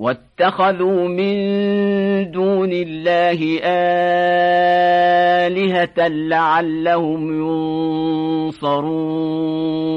واتخذوا من دون الله آلهة لعلهم ينصرون.